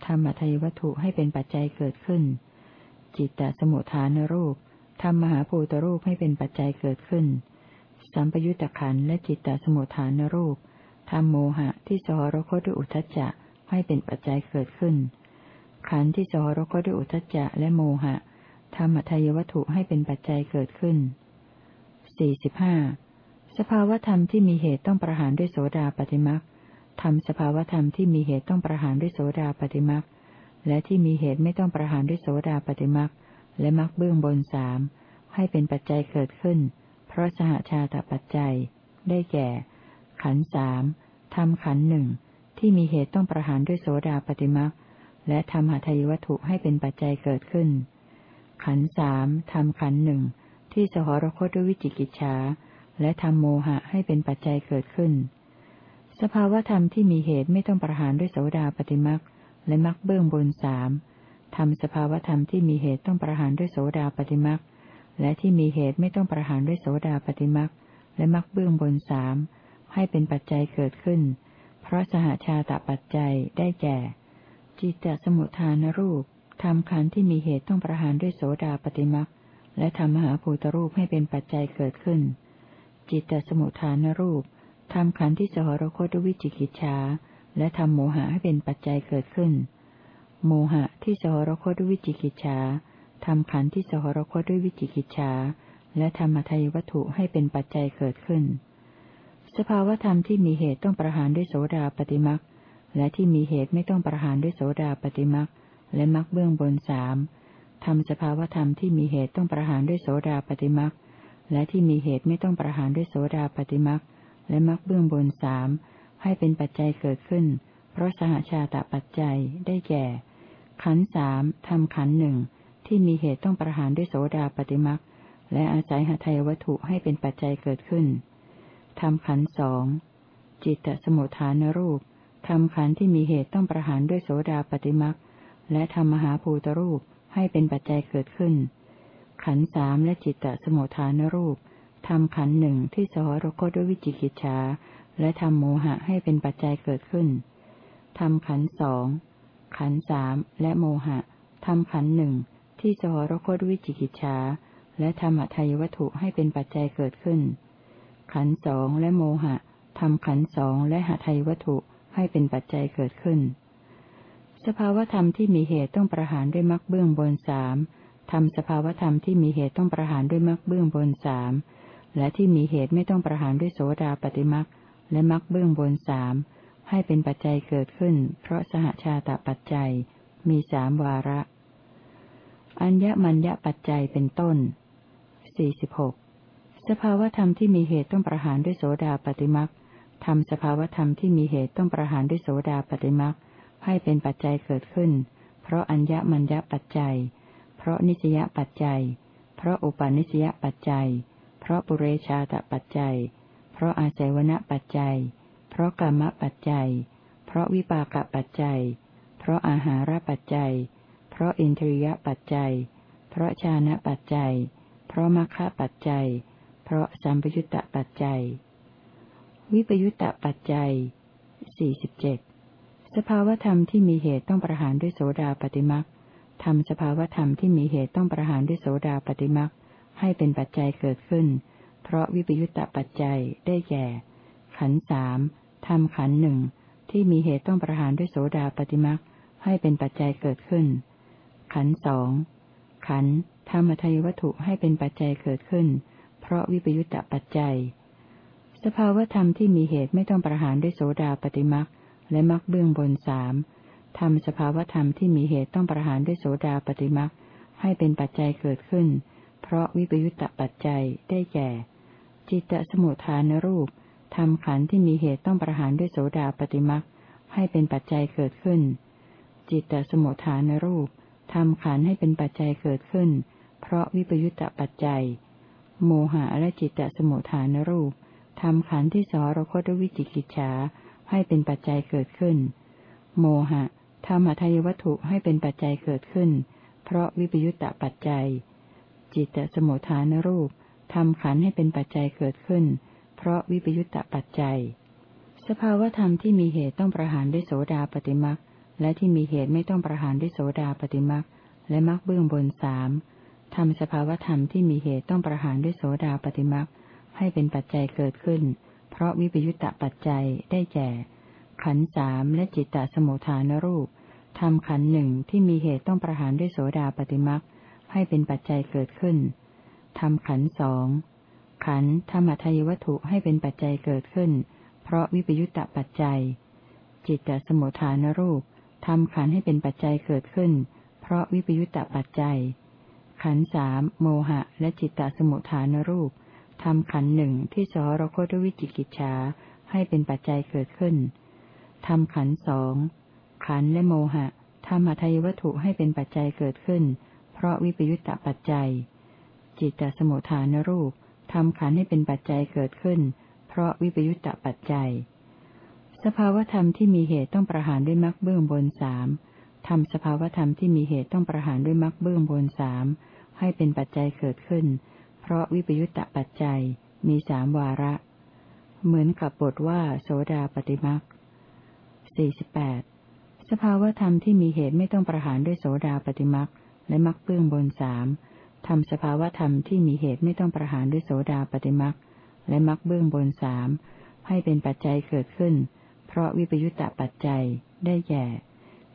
ธรรมทัยวัตถุให้เป็นปัจจัยเกิดขึ้น จิตตสมุทฐานรูปทำมหาภูตรูปให้เป็นปัจจัยเกิดขึ้น สัมปยุตตะขันและจิตตสมุทฐานรูป ทำโมหะที่สหรคตด้วยอุทจจะให้เป็นปัจจัยเกิดขึ้น ขันธ์ที่สหรคตด้วยอุทจจะและโมหะทำมัทยวัตถุให้เป็นปัจจัยเกิดขึ้น สี่สิบห้า สภาวธรรมที่มีเหตุต้องประหารด้วยโสดาปฏิมักทำสภาวธรรมที่มีเหตุต้องประหารด้วยโสดาปฏิมักและที่มีเหตุไม่ต้องประหารด้วยโสดาปฏิมักและมักเบื้องบนสามให้เป็นปัจจัยเกิดขึ้น เพราะสหชาตปัจจัย ได้แก่ ขันสามทำขันหนึ่งที่มีเหตุต้องประหารด้วยโสดาปฏิมักและทำหาทายวัตถุให้เป็นปัจจัยเกิดขึ้น ขันสามทำขันหนึ่งที่สหรคตด้วยวิจิกิจฉาและทำโมหะให้เป็นปัจจัยเกิดขึ้น สภาวธรรมที่มีเหตุไม่ต้องประหารด้วยโสดาปฏิมักและมักเบื้องบนสามทำสภาวธรรมที่มีเหตุต้องประหารด้วยโสดาปฏิมักและที่มีเหตุไม่ต้องประหารด้วยโสดาปฏิมักและมักเบื้องบนสาม ให้เป็นปัจจัยเกิดขึ้น เพราะสหชาตปัจจัยได้แก่ จิตตสมุทฐานรูปทำขันที่มีเหตุต้องประหารด้วยโสดาปฏิมักและทำมหาภูตรูปให้เป็นปัจจัยเกิดขึ้น จิตตสมุทฐานรูปทำขันที่สหรคตด้วยวิจิกิจฉาและทำโมหะให้เป็นปัจจัยเกิดขึ้น โมหะที่สหรคตด้วยวิจิกิจฉาทำขันที่สหรคตด้วยวิจิกิจฉาและทำมัทายวัตถุให้เป็นปัจจัยเกิดขึ้น สภาวธรรมที่มีเหตุต้องประหารด้วยโสดาปฏิมักและที่มีเหตุไม่ต้องประหารด้วยโสดาปฏิมักและมักเบื้องบนสามทำสภาวธรรมที่มีเหตุต้องประหารด้วยโสดาปฏิมักและที่มีเหตุไม่ต้องประหารด้วยโสดาปฏิมักและมักเบื้องบนสามให้เป็นปัจจัยเกิดขึ้น เพราะสหชาตปัจจัยได้แก่ ขันสามทำขันหนึ่งที่มีเหตุต้องประหารด้วยโสดาปฏิมักและอาศัยหทัยวัตถุให้เป็นปัจจัยเกิดขึ้น ทำขันสอง จิตตสมุทฐานรูปทำขันที่มีเหตุต้องประหารด้วยโสดาปฏิมักและทำมหาภูตรูปให้เป็นปัจจัยเกิดขึ้น ขันสามและจิตตสมุทฐานรูปทำขันหนึ่งที่สหรคตด้วยวิจิกิจฉาและทำโมหะให้เป็นปัจจัยเกิดขึ้นทำขันสอง ขันสามและโมหะทำขันหนึ่งที่สหรคตวิจิกิจฉาและทำอัทายวัตถุให้เป็นปัจจัยเกิดขึ้น ขันสองและโมหะทำขันสองและหาไทยวัตถุให้เป็นปัจจัยเกิดขึ้น สภาวธรรมที่มีเหตุต้องประหารด้วยมรรคเบื้องบนสามทำสภาวธรรมที่มีเหตุต้องประหารด้วยมรรคเบื้องบนสามและที่มีเหตุไม่ต้องประหารด้วยโสดาปฏิมรรคและมรรคเบื้องบนสามให้เป็นปัจจัยเกิดขึ้น เพราะสหชาตปัจจัย มีสามวาระ อัญญมัญญปัจจัยเป็นต้นสี่สิบหก สภาวธรรมที่มีเหตุต้องประหารด้วยโสดาปฏิมักทำสภาวธรรมที่มีเหตุต้องประหารด้วยโสดาปฏิมักให้เป็นปัจจัยเกิดขึ้น เพราะอัญญมัญญปัจจัย เพราะนิสยปัจจัย เพราะอุปาณิสยปัจจัย เพราะปุเรชาตปัจจัย เพราะอาศัยวณปัจจัย เพราะกรรมปัจจัย เพราะวิปากปัจจัย เพราะอาหารปัจจัย เพราะอินทรียปัจจัย เพราะชานะปัจจัย เพราะมรรคปัจจัย เพราะสัมปยุตตะปัจจัย วิปยุตตะปัจจัยสี่สิบเจ็ดสภาวธรรมที่มีเหตุต้องประหารด้วยโสดาปฏิมักทำสภาวธรรมที่มีเหตุต้องประหารด้วยโสดาปฏิมักให้เป็นปัจจัยเกิดขึ้น เพราะวิปยุตตะปัจจัยได้แก่ ขันสามทำขันหนึ่งที่มีเหตุต้องประหารด้วยโสดาปฏิมักให้เป็นปัจจัยเกิดขึ้น ขันสองขันธรรมทายวัตถุให้เป็นปัจจัยเกิดขึ้น เพราะวิปยุตตะปัจจัย สภาวธรรมที่มีเหตุไม่ต้องประหารด้วยโสดาปฏิมักและมักเบื้องบนสามทำสภาวธรรมที่มีเหตุต้องประหารด้วยโสดาปฏิมักให้เป็นปัจจัยเกิดขึ้น เพราะวิปยุตตะปัจจัยได้แก่ จิตตสมุทฐานรูปทำขันที่มีเหตุต้องประหารด้วยโสดาปฏิมักให้เป็นปัจจัยเกิดขึ้น จิตตสมุทฐานรูปทำขันให้เป็นปัจจัยเกิดขึ้น เพราะวิปยุตตปัจจัย โมหะและจิตตสมุทฐานรูปทำขันที่สอรคตวิจิกิจฉาให้เป็นปัจจัยเกิดขึ้น โมหะทำอัทายวัตถุให้เป็นปัจจัยเกิดขึ้น เพราะวิปยุตตปัจจัย จิตตสมุทฐานรูปทำขันให้เป็นปัจจัยเกิดขึ้น เพราะวิปยุตตปัจจัย สภาวธรรมที่มีเหตุต้องประหารด้วยโสดาปฏิมักและที่มีเหตุไม่ต้องประหารด้วยโสดาปฏิมักและมักเบื้องบนสาม ทำสภาวธรรมที่มีเหตุต้องประหารด้วยโสดาปฏิมักให้เป็นปัจจัยเกิดขึ้น เพราะวิปยุตตปัจจัยได้แก่ ขันสามและจิตตสมุทฐานรูปทำขันหนึ่งที่มีเหตุต้องประหารด้วยโสดาปฏิมักให้เป็นปัจจัยเกิดขึ้นทำขันสองขันธรรมทายวัตถุให้เป็นปัจจัยเกิดขึ้น เพราะวิปยุตตปัจจัย จิตตสมุทฐานรูปทำขันให้เป็นปัจจัยเกิดขึ้น เพราะวิปยุตตปัจจัย ขันสามโมหะ และจิตตสมุทฐานรูปทำขันหนึ่งที่สรคตวิจิกิจฉาให้เป็นปัจจัยเกิดขึ้นทำขันสองขันและโมหะทำอัทายวัตถุให้เป็นปัจจัยเกิดขึ้น เพราะวิปยุตตปัจจัย จิตตสมุทฐานรูปทำขันให้เป็นปัจจัยเกิดขึ้น เพราะวิปยุตตปัจจัย สภาวธรรมที่มีเหตุต้องประหารด้วยมรรคเบื้องบนสาม ทำสภาวธรรมที่มีเหตุต้องประหารด้วยมรรคเบื้องบนสามให้เป็นปัจจัยเกิดขึ้น เพราะวิปยุตตปัจจัยมีสามวาระ เหมือนกับบทว่าโสดาปฏิมักสี่สิบแปดสภาวธรรมที่มีเหตุไม่ต้องประหารด้วยโสดาปฏิมักและมักเบื้องบนสามทำสภาวธรรมที่มีเหตุไม่ต้องประหารด้วยโสดาปฏิมักและมักเบื้องบนสามให้เป็นปัจจัยเกิดขึ้น เพราะวิปยุตตปัจจัยได้แก่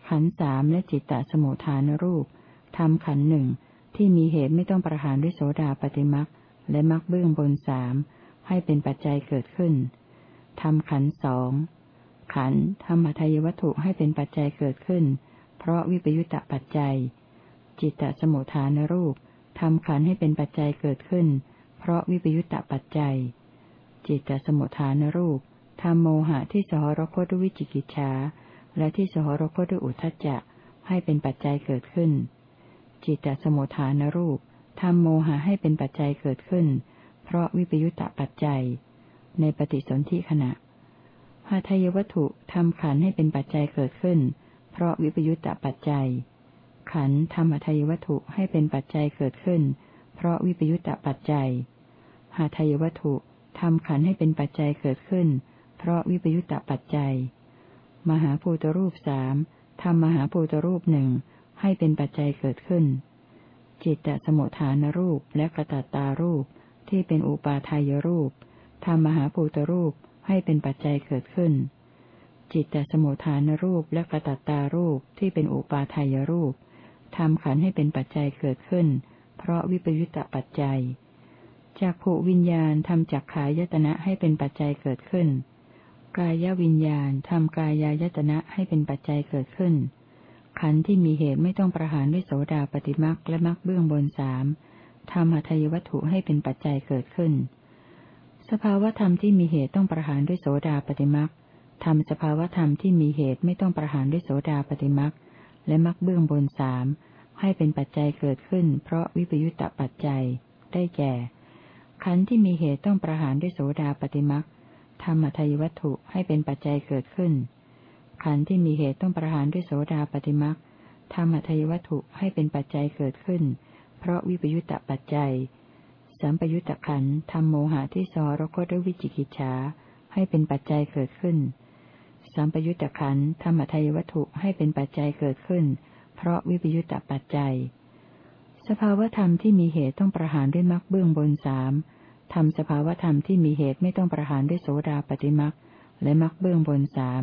ขันสามและจิตตสมุทฐานรูปทำขันหนึ่งที่มีเหตุไม่ต้องประหารด้วยโสดาปฏิมักและมักเบื้องบนสามให้เป็นปัจจัยเกิดขึ้นทำขันสองขันธรรมทายวัตถุให้เป็นปัจจัยเกิดขึ้น เพราะวิปยุตตปัจจัย จิตตสมุทฐานรูปทำขันให้เป็นปัจจัยเกิดขึ้น เพราะวิปยุตตปัจจัย จิตตสมุทฐานรูปทำโมหะที่สหรคตด้วยวิจิกิจฉา และที่สหรคตด้วยอุทจจะให้เป็นปัจจัยเกิดขึ้น จิตตสมุทฐานรูปทำโมหะให้เป็นปัจจัยเกิดขึ้น เพราะวิปยุตตปัจจัย ในปฏิสนธิขณะหาทายวัตถุทำขันให้เป็นปัจจัยเกิดขึ้น เพราะวิปยุตตปัจจัย ขันทำหาทายวัตถุให้เป็นปัจจัยเกิดขึ้น เพราะวิปยุตตปัจจัยหาทายวัตถุทำขันให้เป็นปัจจัยเกิดขึ้น เพราะวิปยุตตปัจจัย มหาภูตรูปสามทำมหาภูตรูปหนึ่งให้เป็นปัจจัยเกิดขึ้น จิตตสมุทฐานรูปและกระตัตตารูปที่เป็นอุปาทายรูปทำมหาภูตรูปให้เป็นปัจจัยเกิดขึ้น จิตแต่สมุทฐานรูปและกระตัตตารูปที่เป็นอุปาทายรูปทำขันให้เป็นปัจจัยเกิดขึ้น เพราะวิปยุตตปัจจัยจากผูวิญญาณทำจักขายตนะให้เป็นปัจจัยเกิดขึ้น กายวิญญาณทำกายายตนะให้เป็นปัจจัยเกิดขึ้น ขันธ์ที่มีเหตุไม่ต้องประหารด้วยโสดาปฏิมักและมักเบื้องบนสามทำหัตถยวัตถุให้เป็นปัจจัยเกิดขึ้น สภาวธรรมที่มีเหตุต้องประหารด้วยโสดาปฏิมักทำสภาวธรรมที่มีเหตุไม่ต้องประหารด้วยโสดาปฏิมักและมักเบื้องบนสามให้เป็นปัจจัยเกิดขึ้น เพราะวิปยุตตปัจจัย ได้แก่ ขันธ์ที่มีเหตุต้องประหารด้วยโสดาปฏิมัก ทำอัทยวัตถุให้เป็นปัจจัยเกิดขึ้น ขันธ์ที่มีเหตุต้องประหารด้วยโสดาปฏิมักทำอัทยวัตถุให้เป็นปัจจัยเกิดขึ้น เพราะวิปยุตตปัจจัย สัมปยุตตะขันทำโมหะที่สอรคตด้วยวิจิกิจฉาให้เป็นปัจจัยเกิดขึ้น สัมปยุตตะขันธรรมทายวัตถุให้เป็นปัจจัยเกิดขึ้น เพราะวิปยุตตะปัจจัย สภาวธรรมที่มีเหตุต้องประหารด้วยมรรคเบื้องบนสาม ทำสภาวธรรมที่มีเหตุไม่ต้องประหารด้วยโสดาปฏิมรรคและมรรคเบื้องบนสาม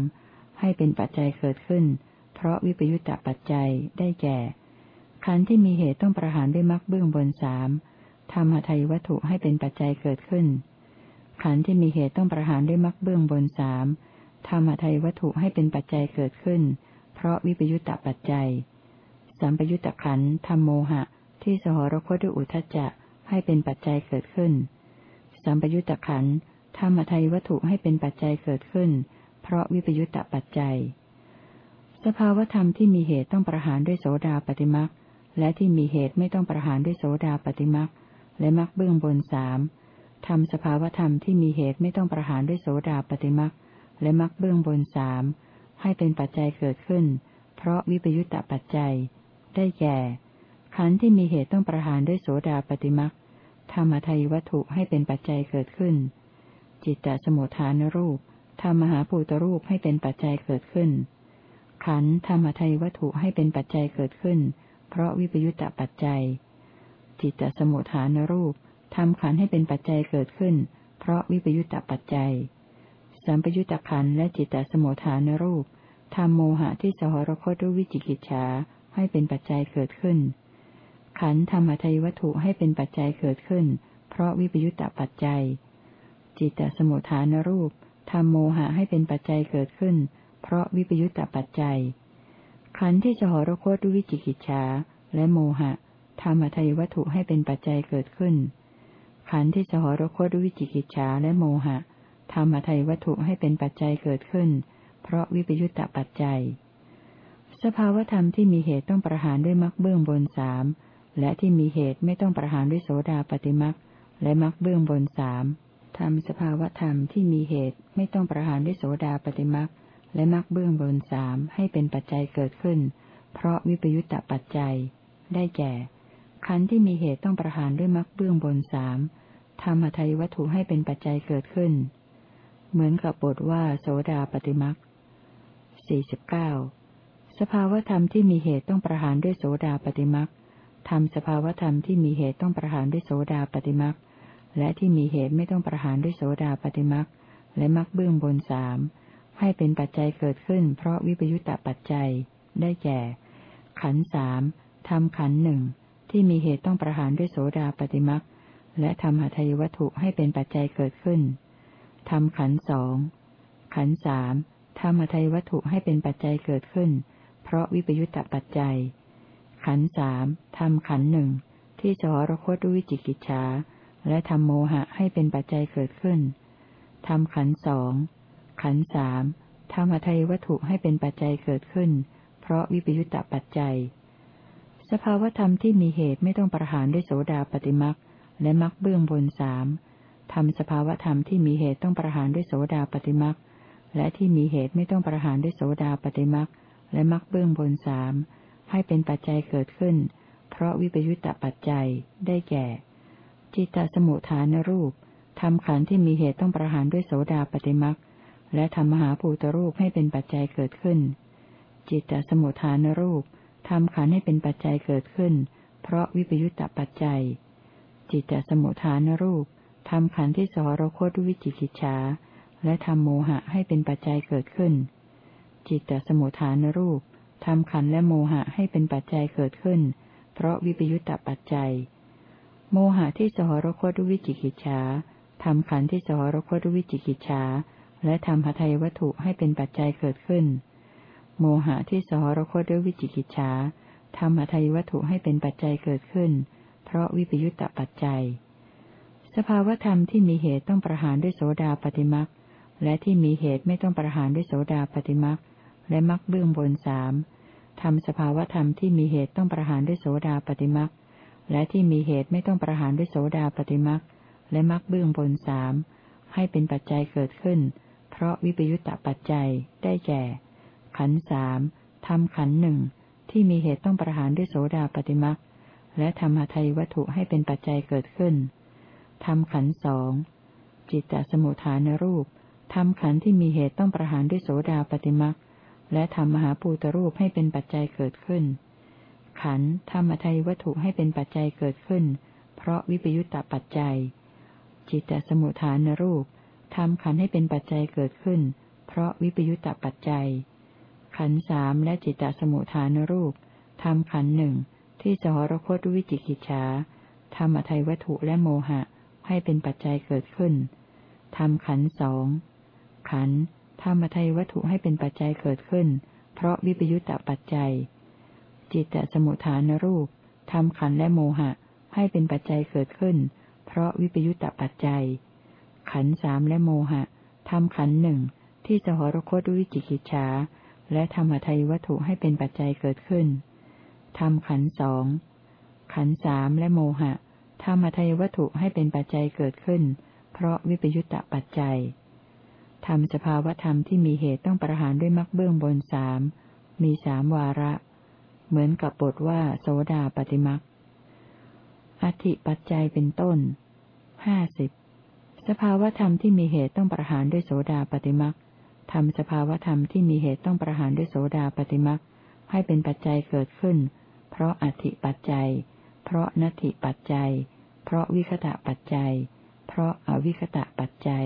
ให้เป็นปัจจัยเกิดขึ้น เพราะวิปยุตตะปัจจัยได้แก่ ขันธ์ที่มีเหตุต้องประหารด้วยมรรคเบื้องบนสามทำหทัยวัตถุให้เป็นปัจจัยเกิดขึ้น ขันธ์ที่มีเหตุต้องประหารด้วยมรรคเบื้องบนสามทำหทัยวัตถุให้เป็นปัจจัยเกิดขึ้น เพราะวิปยุตตปัจจัย สัมปยุตตะขันธ์ทำโมหะ ที่สหรคตด้วยอุทจจะให้เป็นปัจจัยเกิดขึ้น สัมปยุตตะขันธ์ทำทัยวัตถุให้เป็นปัจจัยเกิดขึ้น เพราะวิปยุตตปัจจัย สภาวธรรมที่มีเหตุต้องประหารด้วยโสดาปฏิมักและที่มีเหตุไม่ต้องประหารด้วยโสดาปฏิมักและมักเบื้องบนสามทำสภาวธรรมที่มีเหตุไม่ต้องประหารด้วยโสดาปฏิมักและมักเบื้องบนสามให้เป็นปัจจัยเกิดขึ้น เพราะวิปยุตตปัจจัย ได้แก่ขันธ์ที่มีเหตุต้องประหารด้วยโสดาปฏิมัก ธรรมทัยวัตถุให้เป็นปัจจัยเกิดขึ้น จิตตสมุทฐานรูปธรรมหาภูตรูปให้เป็นปัจจัยเกิดขึ้น ขันธ์ธรรมทัยวัตถุให้เป็นปัจจัยเกิดขึ้น เพราะวิปยุตตปัจจัย จิตตสมุทฐานรูปทำขันให้เป็นปัจจัยเกิดขึ้น เพราะวิปยุตตปัจจัย สัมปยุตตขันและจิตตสมุทฐานรูปทำโมหะที่สหรคตด้วยวิจิกิจฉาให้เป็นปัจจัยเกิดขึ้น ขันธรรมทัยวัตถุให้เป็นปัจจัยเกิดขึ้น เพราะวิปยุตตปัจจัย จิตตสมุทฐานรูปทำโมหะให้เป็นปัจจัยเกิดขึ้น เพราะวิปยุตตปัจจัย ขันธ์ที่สหรคตด้วยวิจิกิจฉาและโมหะธรรมทัยวัตถุให้เป็นปัจจัยเกิดขึ้น ขันธ์ที่สหรคตด้วยวิจิกิจฉาและโมหะธรรมทัยวัตถุให้เป็นปัจจัยเกิดขึ้น เพราะวิปยุตตปัจจัย สภาวธรรมที่มีเหตุต้องประหารด้วยมรรคเบื้องบนสาม และที่มีเหตุไม่ต้องประหารด้วยโสดาปฏิมรรคและมรรคเบื้องบนสามทำสภาวธรรมที่มีเหตุไม่ต้องประหารด้วยโสดาปฏิมรรคและมรรคเบื้องบนสามให้เป็นปัจจัยเกิดขึ้น เพราะวิปยุตตปัจจัย ได้แก่ ขันธ์ที่มีเหตุต้องประหารด้วยมรรคเบื้องบนสามทำหทัยวัตถุให้เป็นปัจจัยเกิดขึ้น เหมือนกับบทว่าโสดาปฏิมรรคสี่สิบเก้าสภาวธรรมที่มีเหตุต้องประหารด้วยโสดาปฏิมรรค ทำสภาวธรรมที่มีเหตุต้องประหารด้วยโสดาปฏิมรรคและที่มีเหตุไม่ต้องประหารด้วยโสดาปฏิมรรคและมรรคเบื้องบนสามให้เป็นปัจจัยเกิดขึ้น เพราะวิปยุตตปัจจัย ได้แก่ ขันสามทำขันหนึ่งที่มีเหตุต้องประหารด้วยโสดาปฏิมักและทำหาทายวัตถุให้เป็นปัจจัยเกิดขึ้นทำขันสองขันสามทำหาทายวัตถุให้เป็นปัจจัยเกิดขึ้น เพราะวิปยุตตปัจจัย ขันสามทำขันหนึ่งที่จอรคตด้วยวิจิกิจฉาและทำโมหะให้เป็นปัจจัยเกิดขึ้นทำขันสองขันสามทำหาทายวัตถุให้เป็นปัจจัยเกิดขึ้น เพราะวิปยุตตปัจจัย สภาวธรรมที่มีเหตุไม่ต้องประหารด้วยโสดาปฏิมักและมักเบื้องบนสามทำสภาวธรรมที่มีเหตุต้องประหารด้วยโสดาปฏิมักและที่มีเหตุไม่ต้องประหารด้วยโสดาปฏิมักและมักเบื้องบนสาม ให้เป็นปัจจัยเกิดขึ้น เพราะวิปยุตตปัจจัยได้แก่ จิตตสมุทฐานรูปทำขันที่มีเหตุต้องประหารด้วยโสดาปฏิมักและทำมหาภูตรูปให้เป็นปัจจัยเกิดขึ้น จิตตสมุทฐานรูปทำขันให้เป็นปัจจัยเกิดขึ้น เพราะวิปยุตตปัจจัย จิตตสมุทฐานรูปทำขันที่สหรคตด้วยวิจิกิจฉาและทำโมหะให้เป็นปัจจัยเกิดขึ้น จิตตสมุทฐานรูป ทำขันและโมหะให้เป็นปัจจัยเกิดขึ้น เพราะวิปยุตตปัจจัย โมหะที่สหรคตด้วยวิจิกิจฉาทำขันที่สหรคตด้วยวิจิกิจฉาและทำหทัยวัตถุให้เป็นปัจจัยเกิดขึ้น โมหะที่สหรคตด้วยวิจิกิจฉาทำอทัยวัตถุให้เป็นปัจจัยเกิดขึ้น เพราะวิปยุตตปัจจัย สภาวธรรมที่มีเหตุต้องประหารด้วยโสดาปฏิมักและที่มีเหตุไม่ต้องประหารด้วยโสดาปฏิมัก และมักเบื้องบนสามทำสภาวธรรมที่มีเหตุต้องประหารด้วยโสดาปฏิมักและที่มีเหตุไม่ต้องประหารด้วยโสดาปฏิมักและมักเบื้องบนสามให้เป็นปัจจัยเกิดขึ้น เพราะวิปยุตตปัจจัยได้แก่ ขันสามทำขันหนึ่งที่มีเหตุต้องประหารด้วยโสดาปฏิมักและทำหาไทยวัตถุให้เป็นปัจจัยเกิดขึ้นทำขันสองจิตตสมุทฐานรูปทำขันที่มีเหตุต้องประหารด้วยโสดาปฏิมัก และทำมหาปูตรูปให้เป็นปัจจัยเกิดขึ้น ขันธรรมทัยวัตถุให้เป็นปัจจัยเกิดขึ้น เพราะวิปยุตตปัจจัย จิตตสมุทฐานรูปทำขันให้เป็นปัจจัยเกิดขึ้น เพราะวิปยุตตปัจจัย ขันสามและจิตตสมุทฐานรูปทำขันหนึ่งที่สหรคตวิจิกิจฉาทำอทัยวัตถุและโมหะให้เป็นปัจจัยเกิดขึ้นทำขันสองขัน ทำอทัยวัตถุให้เป็นปัจจัยเกิดขึ้น เพราะวิปยุตตปัจจัย จิตตสมุทฐานรูปทำขันและโมหะ ให้เป็นปัจจัยเกิดขึ้น เพราะวิปยุตตปัจจัย ขันสามและโมหะทำขันหนึ่งที่สหรคตวิจิกิจฉาและธรรมทัยวัตถุให้เป็นปัจจัยเกิดขึ้นทำขันสองขันสามและโมหะธรรมทัยวัตถุให้เป็นปัจจัยเกิดขึ้น เพราะวิปยุตตปัจจัย ทำสภาวธรรมที่มีเหตุต้องประหารด้วยมรรคเบื้องบนสามมีสามวาระ เหมือนกับบทว่าโสดาปฏิมักอธิปัจจัยเป็นต้นห้าสิบสภาวธรรมที่มีเหตุต้องประหารด้วยโสดาปฏิมักทำสภาวธรรมที่มีเหตุต้องประหารด้วยโสดาปฏิมักให้เป็นปัจจัยเกิดขึ้น เพราะอธิปัจจัย เพราะนัตถิปัจจัย เพราะวิคตะปัจจัย เพราะอวิคตะปัจจัย